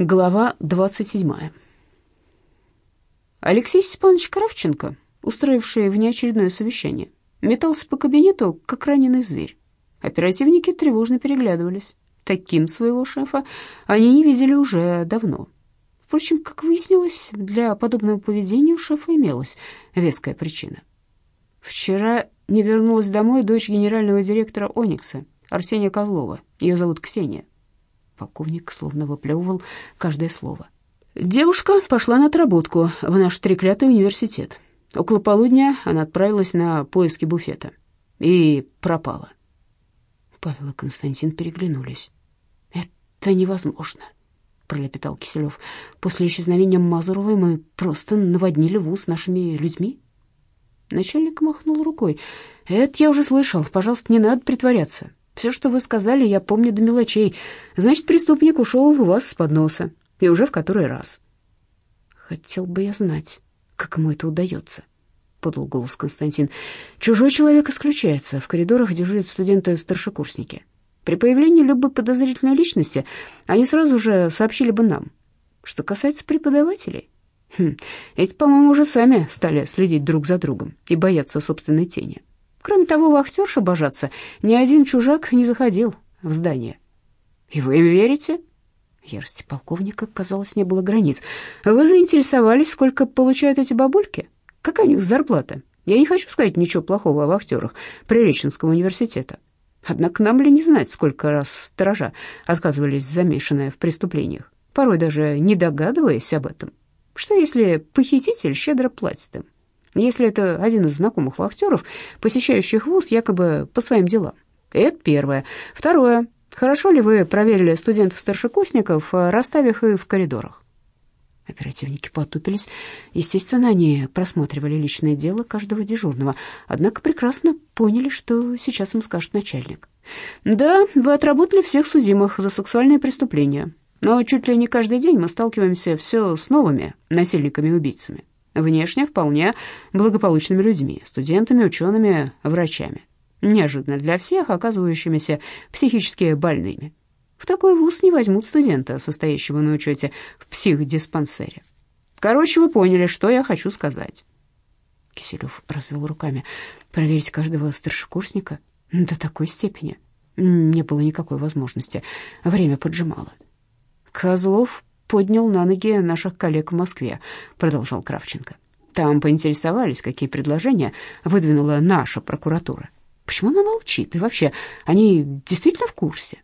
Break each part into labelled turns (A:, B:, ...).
A: Глава 27. Алексей Степанович Кравченко, устроивший внеочередное совещание, метался по кабинету, как раненый зверь. Оперативники тревожно переглядывались. Таким своего шефа они не видели уже давно. Впрочем, как выяснилось, для подобного поведения у шефа имелась веская причина. Вчера не вернулась домой дочь генерального директора «Оникса» Арсения Козлова. Ее зовут Ксения. Полковник словно выплевывал каждое слово. Девушка пошла на отработку в наш треклятый университет. Около полудня она отправилась на поиски буфета и пропала. Павел и Константин переглянулись. «Это невозможно», — пролепетал Киселев. «После исчезновения Мазуровой мы просто наводнили вуз нашими людьми». Начальник махнул рукой. «Это я уже слышал. Пожалуйста, не надо притворяться. Все, что вы сказали, я помню до мелочей. Значит, преступник ушел у вас с подноса. И уже в который раз. Хотел бы я знать, как ему это удается, подал голос Константин. Чужой человек исключается. В коридорах дежурят студенты-старшекурсники. При появлении любой подозрительной личности они сразу же сообщили бы нам. Что касается преподавателей, хм, эти, по-моему, уже сами стали следить друг за другом и бояться собственной тени. Кроме того, вахтерша божаться ни один чужак не заходил в здание. «И вы им верите?» Ярости полковника, казалось, не было границ. «Вы заинтересовались, сколько получают эти бабульки? Какая у них зарплата? Я не хочу сказать ничего плохого о вахтерах Приреченского университета. Однако нам ли не знать, сколько раз сторожа отказывались замешанные в преступлениях, порой даже не догадываясь об этом? Что если похититель щедро платит им? Если это один из знакомых вахтеров, посещающих вуз якобы по своим делам. Это первое. Второе. Хорошо ли вы проверили студентов-старшекурсников, расставив их в коридорах? Оперативники потупились. Естественно, они просматривали личное дело каждого дежурного, однако прекрасно поняли, что сейчас им скажет начальник. «Да, вы отработали всех судимых за сексуальные преступления, но чуть ли не каждый день мы сталкиваемся все с новыми насильниками-убийцами внешне вполне благополучными людьми, студентами, учеными, врачами, неожиданно для всех оказывающимися психически больными. В такой вуз не возьмут студента, состоящего на учете в психдиспансере. Короче, вы поняли, что я хочу сказать. Киселев развел руками. Проверить каждого старшекурсника до такой степени не было никакой возможности. Время поджимало. Козлов поднял на ноги наших коллег в Москве», — продолжал Кравченко. «Там поинтересовались, какие предложения выдвинула наша прокуратура. Почему она молчит? И вообще, они действительно в курсе?»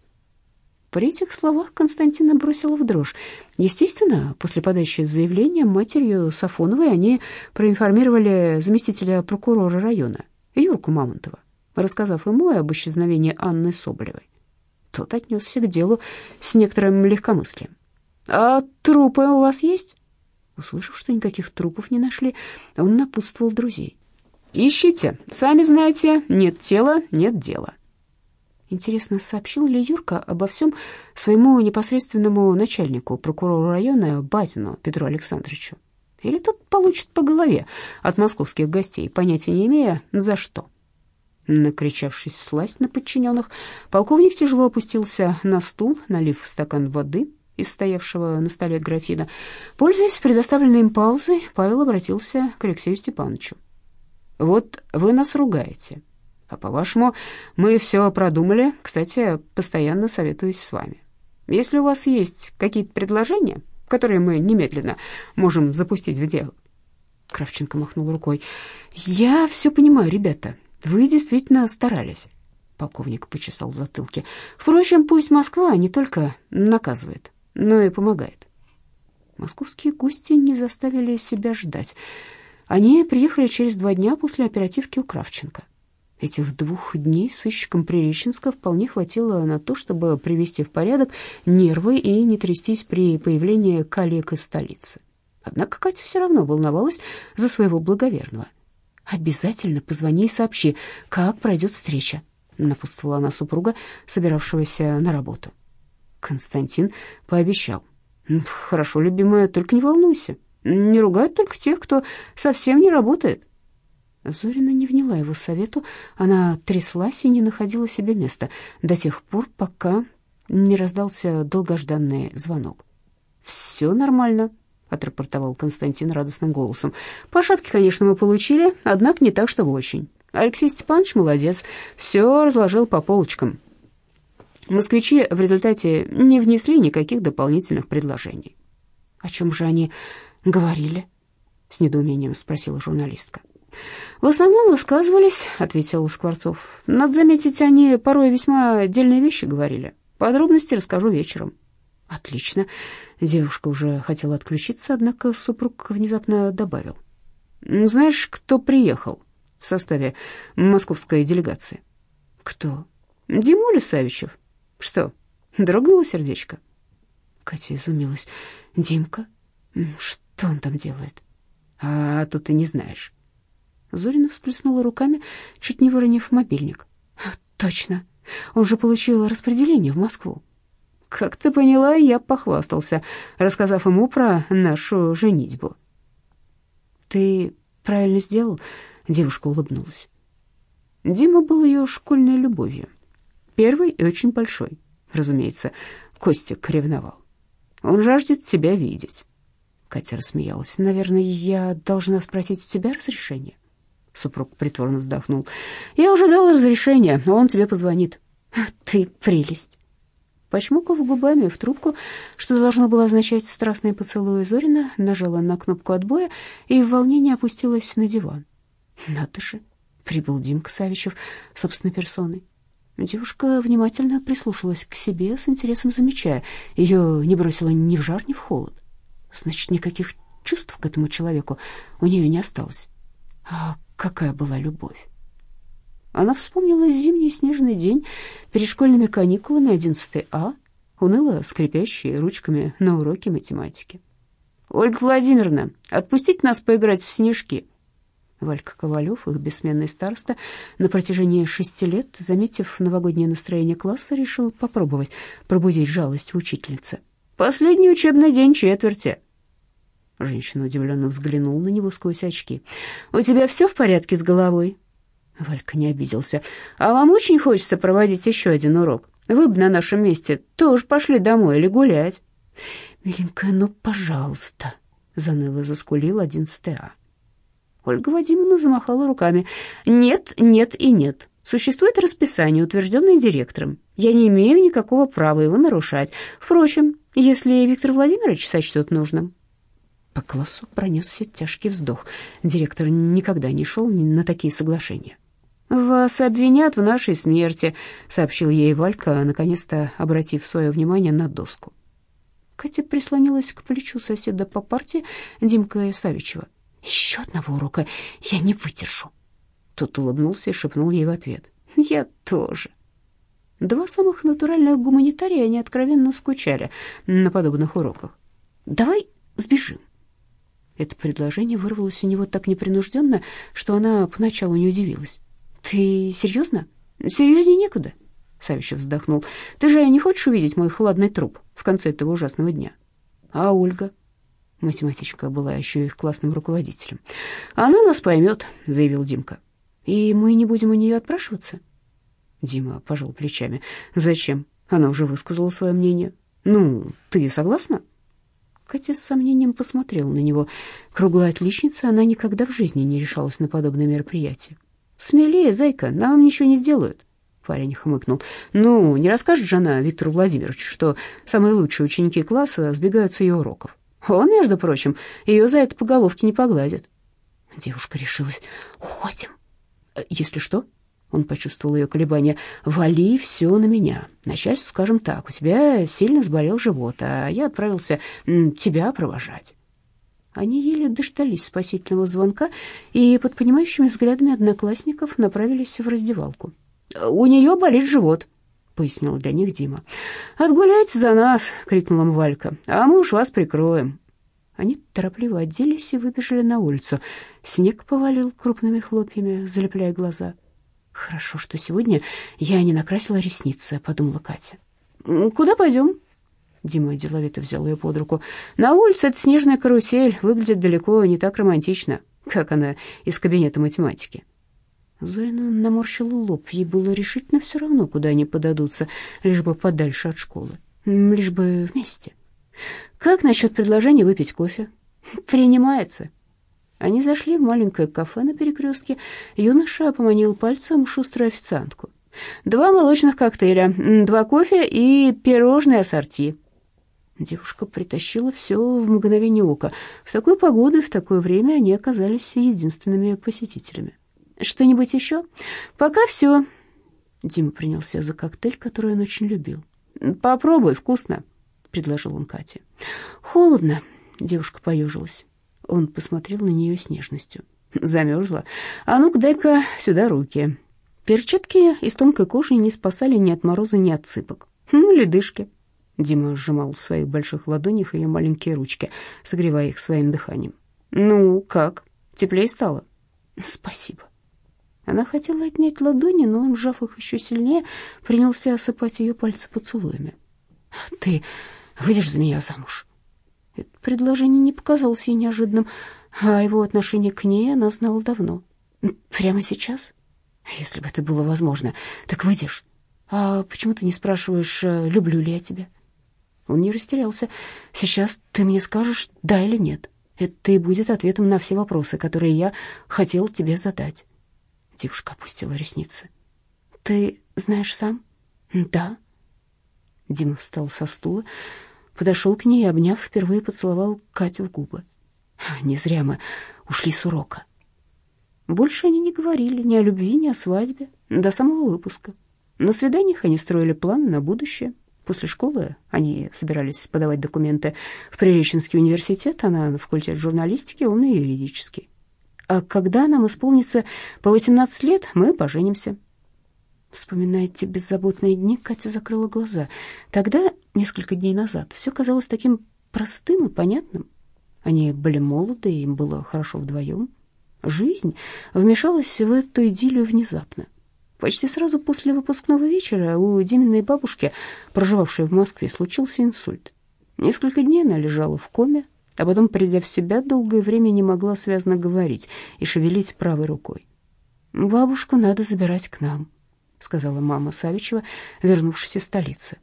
A: При этих словах Константина бросила в дрожь. Естественно, после подачи заявления матерью Сафоновой они проинформировали заместителя прокурора района, Юрку Мамонтова, рассказав ему об исчезновении Анны Соболевой. Тот отнесся к делу с некоторым легкомыслием. «А трупы у вас есть?» Услышав, что никаких трупов не нашли, он напутствовал друзей. «Ищите. Сами знаете, нет тела, нет дела». Интересно, сообщил ли Юрка обо всем своему непосредственному начальнику, прокурору района Базину Петру Александровичу? Или тот получит по голове от московских гостей, понятия не имея, за что? Накричавшись в сласть на подчиненных, полковник тяжело опустился на стул, налив стакан воды, из стоявшего на столе графина. Пользуясь предоставленной им паузой, Павел обратился к Алексею Степановичу. «Вот вы нас ругаете, а по-вашему, мы все продумали, кстати, постоянно советуюсь с вами. Если у вас есть какие-то предложения, которые мы немедленно можем запустить в дело». Кравченко махнул рукой. «Я все понимаю, ребята, вы действительно старались». Полковник почесал в затылке. «Впрочем, пусть Москва не только наказывает, но и помогает. Московские гости не заставили себя ждать. Они приехали через два дня после оперативки у Кравченко. Этих двух дней сыщикам Приреченска вполне хватило на то, чтобы привести в порядок нервы и не трястись при появлении коллег из столицы. Однако Катя все равно волновалась за своего благоверного. «Обязательно позвони и сообщи, как пройдет встреча», — напутствовала она супруга, собиравшегося на работу. Константин пообещал. «Хорошо, любимая, только не волнуйся. Не ругают только тех, кто совсем не работает». Зорина не вняла его совету. Она тряслась и не находила себе места до тех пор, пока не раздался долгожданный звонок. «Все нормально», — отрапортовал Константин радостным голосом. «По шапке, конечно, мы получили, однако не так, чтобы очень. Алексей Степанович молодец, все разложил по полочкам». Москвичи в результате не внесли никаких дополнительных предложений. «О чем же они говорили?» — с недоумением спросила журналистка. «В основном высказывались», — ответил Скворцов. «Надо заметить, они порой весьма отдельные вещи говорили. Подробности расскажу вечером». «Отлично». Девушка уже хотела отключиться, однако супруг внезапно добавил. «Знаешь, кто приехал в составе московской делегации?» «Кто?» «Димуля Савичев». «Что, дрогнуло сердечко?» Катя изумилась. «Димка? Что он там делает?» «А то ты не знаешь». Зорина всплеснула руками, чуть не выронив мобильник. «Точно, он же получил распределение в Москву». «Как ты поняла, я похвастался, рассказав ему про нашу женитьбу». «Ты правильно сделал?» — девушка улыбнулась. Дима был ее школьной любовью. Первый и очень большой. Разумеется, Костик ревновал. Он жаждет тебя видеть. Катя рассмеялась. Наверное, я должна спросить у тебя разрешение. Супруг притворно вздохнул. «Я уже дал разрешение, но он тебе позвонит». «Ты прелесть!» Почмокав губами в трубку, что должно было означать страстные поцелуи Зорина, нажала на кнопку отбоя и в волнении опустилась на диван. «Надо же!» — прибыл Димка Савичев собственной персоной. Девушка внимательно прислушалась к себе, с интересом замечая. Ее не бросило ни в жар, ни в холод. Значит, никаких чувств к этому человеку у нее не осталось. А какая была любовь? Она вспомнила зимний снежный день перед школьными каникулами 11 А, уныло скрипящие ручками на уроке математики. «Ольга Владимировна, отпустите нас поиграть в снежки!» Валька Ковалев, их бессменный староста, на протяжении шести лет, заметив новогоднее настроение класса, решил попробовать пробудить жалость в учительнице. «Последний учебный день четверти!» Женщина удивленно взглянула на него сквозь очки. «У тебя все в порядке с головой?» Валька не обиделся. «А вам очень хочется проводить еще один урок? Вы бы на нашем месте тоже пошли домой или гулять?» «Миленькая, ну, пожалуйста», — заныло заскулил одиннадцатый А. Ольга Вадимовна замахала руками. «Нет, нет и нет. Существует расписание, утвержденное директором. Я не имею никакого права его нарушать. Впрочем, если Виктор Владимирович сочтет нужным, по классу пронесся тяжкий вздох. Директор никогда не шел на такие соглашения. «Вас обвинят в нашей смерти», — сообщил ей Валька, наконец-то обратив свое внимание на доску. Катя прислонилась к плечу соседа по парте Димка Савичева. «Еще одного урока я не выдержу». Тот улыбнулся и шепнул ей в ответ. «Я тоже». Два самых натуральных гуманитария, они откровенно скучали на подобных уроках. «Давай сбежим». Это предложение вырвалось у него так непринужденно, что она поначалу не удивилась. «Ты серьезно?» «Серьезнее некуда», — Савичев вздохнул. «Ты же не хочешь увидеть мой хладный труп в конце этого ужасного дня?» «А Ольга?» Математичка была еще их классным руководителем. «Она нас поймет», — заявил Димка. «И мы не будем у нее отпрашиваться?» Дима пожал плечами. «Зачем? Она уже высказала свое мнение. Ну, ты согласна?» Катя с сомнением посмотрела на него. Круглая отличница, она никогда в жизни не решалась на подобное мероприятие. «Смелее, зайка, нам ничего не сделают». Парень хмыкнул. «Ну, не расскажет же она Виктору Владимировичу, что самые лучшие ученики класса сбегают с ее уроков. Он, между прочим, ее за это по головке не погладит». Девушка решилась. «Уходим». «Если что?» Он почувствовал ее колебания. «Вали все на меня. Начальству скажем так, у тебя сильно сболел живот, а я отправился тебя провожать». Они еле дождались спасительного звонка и под понимающими взглядами одноклассников направились в раздевалку. «У нее болит живот», — пояснил для них Дима. «Отгуляйте за нас!» — крикнула им. «А мы уж вас прикроем». Они торопливо оделись и выбежали на улицу. Снег повалил крупными хлопьями, залепляя глаза. «Хорошо, что сегодня я не накрасила ресницы», — подумала Катя. «Куда пойдем?» Дима деловито взял ее под руку. «На улице эта снежная карусель выглядит далеко не так романтично, как она из кабинета математики». Зорина наморщила лоб. Ей было решительно все равно, куда они подадутся, лишь бы подальше от школы, лишь бы вместе. Как насчет предложения выпить кофе? Принимается. Они зашли в маленькое кафе на перекрестке. Юноша поманил пальцем шуструю официантку. «Два молочных коктейля, два кофе и пирожные ассорти». Девушка притащила все в мгновение ока. В такую погоду и в такое время они оказались единственными посетителями. «Что-нибудь еще?» «Пока все». Дима принялся за коктейль, который он очень любил. «Попробуй, вкусно», — предложил он Кате. «Холодно», — девушка поежилась. Он посмотрел на нее с нежностью. «Замерзла? А ну-ка, дай-ка сюда руки». Перчатки из тонкой кожи не спасали ни от мороза, ни от цыпок. «Ну, ледышки». Дима сжимал в своих больших ладонях ее маленькие ручки, согревая их своим дыханием. «Ну, как? Теплее стало?» «Спасибо». Она хотела отнять ладони, но он, сжав их еще сильнее, принялся осыпать ее пальцы поцелуями. «Ты выйдешь за меня замуж?» Это предложение не показалось ей неожиданным, а его отношение к ней она знала давно. «Прямо сейчас?» «Если бы это было возможно, так выйдешь. А почему ты не спрашиваешь, э, люблю ли я тебя?» Он не растерялся. «Сейчас ты мне скажешь, да или нет. Это и будет ответом на все вопросы, которые я хотел тебе задать». Девушка опустила ресницы. «Ты знаешь сам?» «Да». Дима встал со стула, подошел к ней и, обняв, впервые поцеловал Катю в губы. Не зря мы ушли с урока. Больше они не говорили ни о любви, ни о свадьбе до самого выпуска. На свиданиях они строили планы на будущее. После школы они собирались подавать документы в Приреченский университет, она на факультет журналистики, он и юридический а когда нам исполнится по 18 лет, мы поженимся. Вспоминая те беззаботные дни, Катя закрыла глаза. Тогда, несколько дней назад, все казалось таким простым и понятным. Они были молоды, им было хорошо вдвоем. Жизнь вмешалась в эту идиллию внезапно. Почти сразу после выпускного вечера у Диминой бабушки, проживавшей в Москве, случился инсульт. Несколько дней она лежала в коме, а потом, придя в себя, долгое время не могла связно говорить и шевелить правой рукой. «Бабушку надо забирать к нам», — сказала мама Савичева, вернувшись из столицы.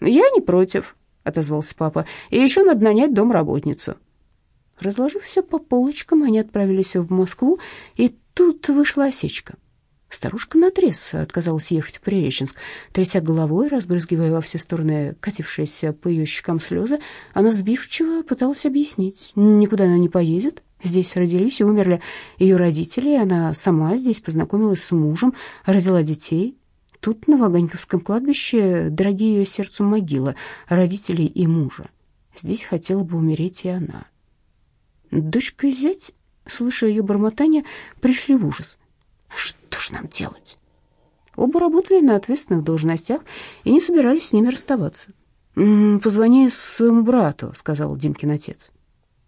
A: «Я не против», — отозвался папа, — «и еще надо нанять домработницу». Разложив все по полочкам, они отправились в Москву, и тут вышла осечка. Старушка наотрез отказалась ехать в Приреченск. Тряся головой, разбрызгивая во все стороны катившиеся по ее щекам слезы, она сбивчиво пыталась объяснить. Никуда она не поедет. Здесь родились и умерли ее родители, она сама здесь познакомилась с мужем, родила детей. Тут, на Ваганьковском кладбище, дорогие ее сердцу могила родителей и мужа. Здесь хотела бы умереть и она. Дочка и зять, слыша ее бормотание, пришли в ужас. Что ж нам делать? Оба работали на ответственных должностях и не собирались с ними расставаться. «Позвони своему брату», — сказал Димкин отец.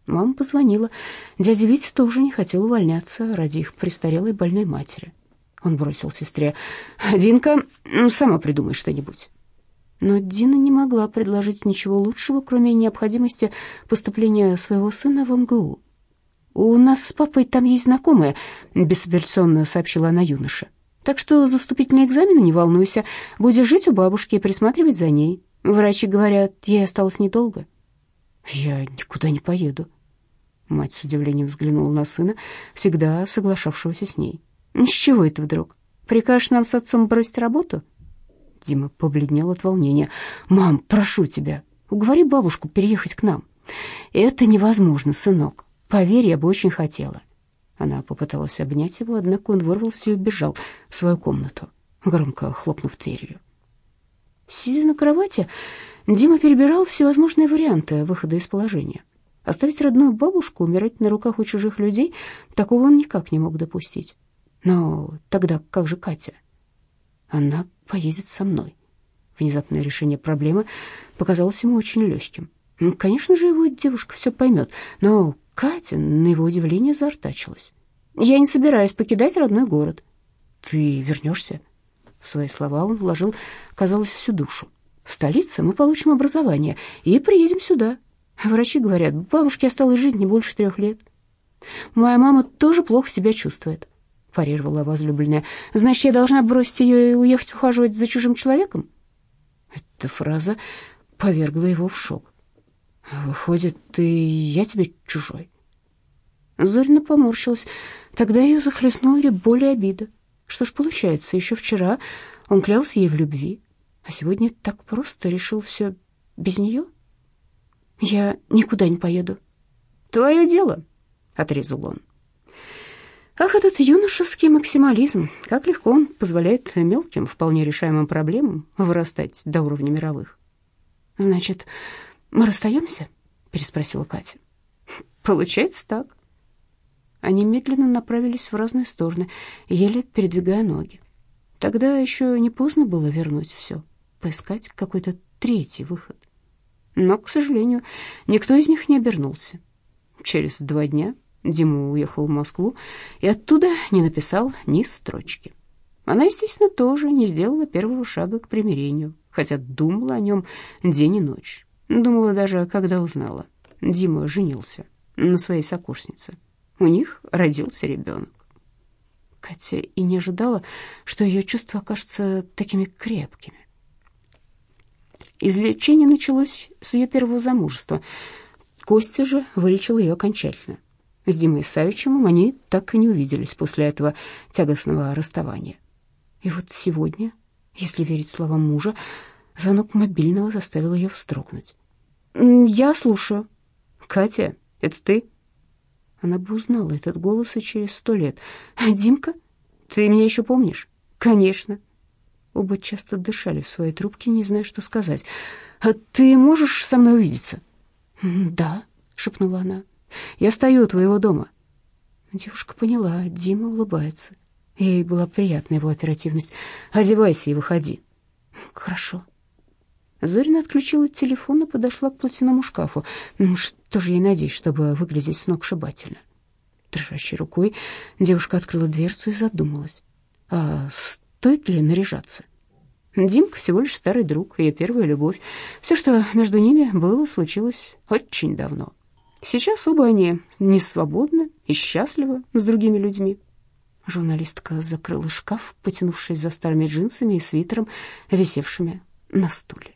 A: Мама позвонила. Дядя Витя тоже не хотел увольняться ради их престарелой больной матери. Он бросил сестре. «Динка, сама придумай что-нибудь». Но Дина не могла предложить ничего лучшего, кроме необходимости поступления своего сына в МГУ. «У нас с папой там есть знакомая», — беспрестанно сообщила она юноше. «Так что за вступительные экзамены не волнуйся. Будешь жить у бабушки и присматривать за ней. Врачи говорят, ей осталось недолго». «Я никуда не поеду». Мать с удивлением взглянула на сына, всегда соглашавшегося с ней. «С чего это вдруг? Прикажешь нам с отцом бросить работу?» Дима побледнел от волнения. «Мам, прошу тебя, уговори бабушку переехать к нам». «Это невозможно, сынок. Поверь, я бы очень хотела. Она попыталась обнять его, однако он вырвался и убежал в свою комнату, громко хлопнув дверью. Сидя на кровати, Дима перебирал всевозможные варианты выхода из положения. Оставить родную бабушку умирать на руках у чужих людей, такого он никак не мог допустить. Но тогда как же Катя? Она поедет со мной. Внезапное решение проблемы показалось ему очень легким. Конечно же, его девушка все поймет, но Катя, на его удивление, заортачилась. «Я не собираюсь покидать родной город». «Ты вернешься?» В свои слова он вложил, казалось, всю душу. «В столице мы получим образование и приедем сюда. Врачи говорят, бабушке осталось жить не больше трех лет». «Моя мама тоже плохо себя чувствует», — парировала возлюбленная. «Значит, я должна бросить ее и уехать ухаживать за чужим человеком?» Эта фраза повергла его в шок. Выходит, ты я тебе чужой. Зорина поморщилась. Тогда ее захлестнули боль и обида. Что ж получается, еще вчера он клялся ей в любви, а сегодня так просто решил все без нее? Я никуда не поеду. Твое дело, отрезал он. Ах, этот юношеский максимализм! Как легко он позволяет мелким, вполне решаемым проблемам вырастать до уровня мировых. Значит, мы расстаемся? переспросила Катя. Получается так. Они медленно направились в разные стороны, еле передвигая ноги. Тогда еще не поздно было вернуть все, поискать какой-то третий выход. Но, к сожалению, никто из них не обернулся. Через два дня Дима уехал в Москву и оттуда не написал ни строчки. Она, естественно, тоже не сделала первого шага к примирению, хотя думала о нем день и ночь. Думала даже, когда узнала. Дима женился на своей сокурснице. У них родился ребенок. Катя и не ожидала, что ее чувства окажутся такими крепкими. Излечение началось с ее первого замужества. Костя же вылечил ее окончательно. С Димой Савичевым они так и не увиделись после этого тягостного расставания. И вот сегодня, если верить словам мужа, звонок мобильного заставил ее вздрогнуть. «Я слушаю». «Катя, это ты?» Она бы узнала этот голос и через сто лет. «Димка, ты меня еще помнишь?» «Конечно». Оба часто дышали в своей трубке, не зная, что сказать. «А ты можешь со мной увидеться?» «Да», — шепнула она. Я стою у твоего дома». Девушка поняла, Дима улыбается. Ей была приятна его оперативность. «Одевайся и выходи». «Хорошо». Зорина отключила телефон и подошла к платяному шкафу. Ну, что же ей надеть, чтобы выглядеть сногсшибательно? Дрожащей рукой девушка открыла дверцу и задумалась. А стоит ли наряжаться? Димка всего лишь старый друг, ее первая любовь. Все, что между ними было, случилось очень давно. Сейчас оба они не свободны и счастливы с другими людьми. Журналистка закрыла шкаф, потянувшись за старыми джинсами и свитером, висевшими на стуле.